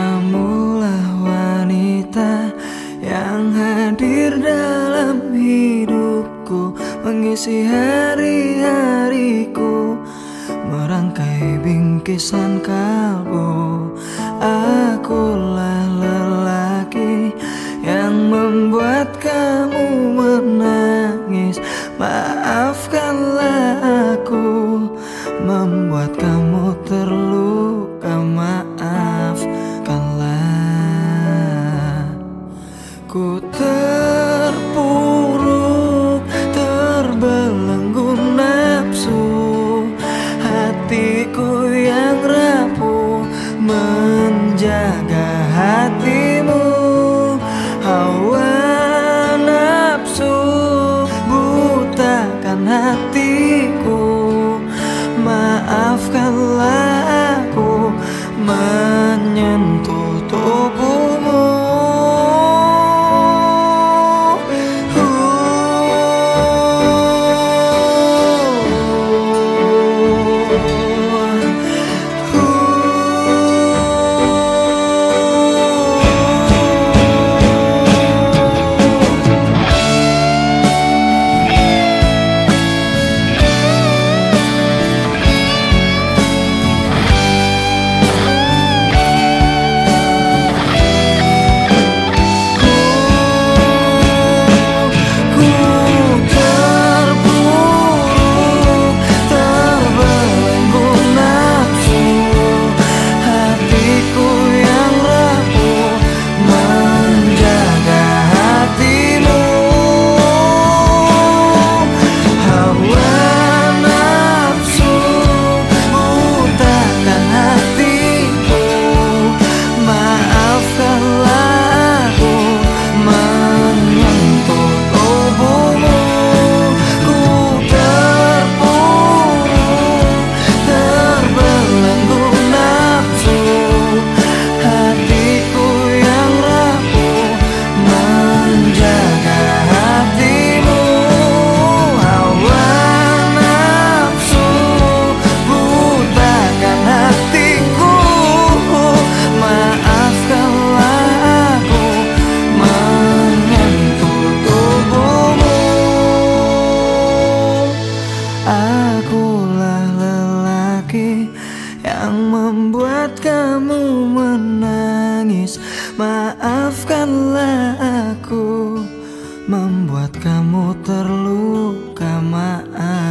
Kamulah wanita yang hadir dalam hidupku Mengisi hari-hariku Merangkai bingkisan kalbu. Akulah lelaki yang membuat kamu menangis. Maaf Maafkanlah aku. Menyentuh yang membuat kamu menangis. Maafkanlah aku Membuat kamu terluka. Maaf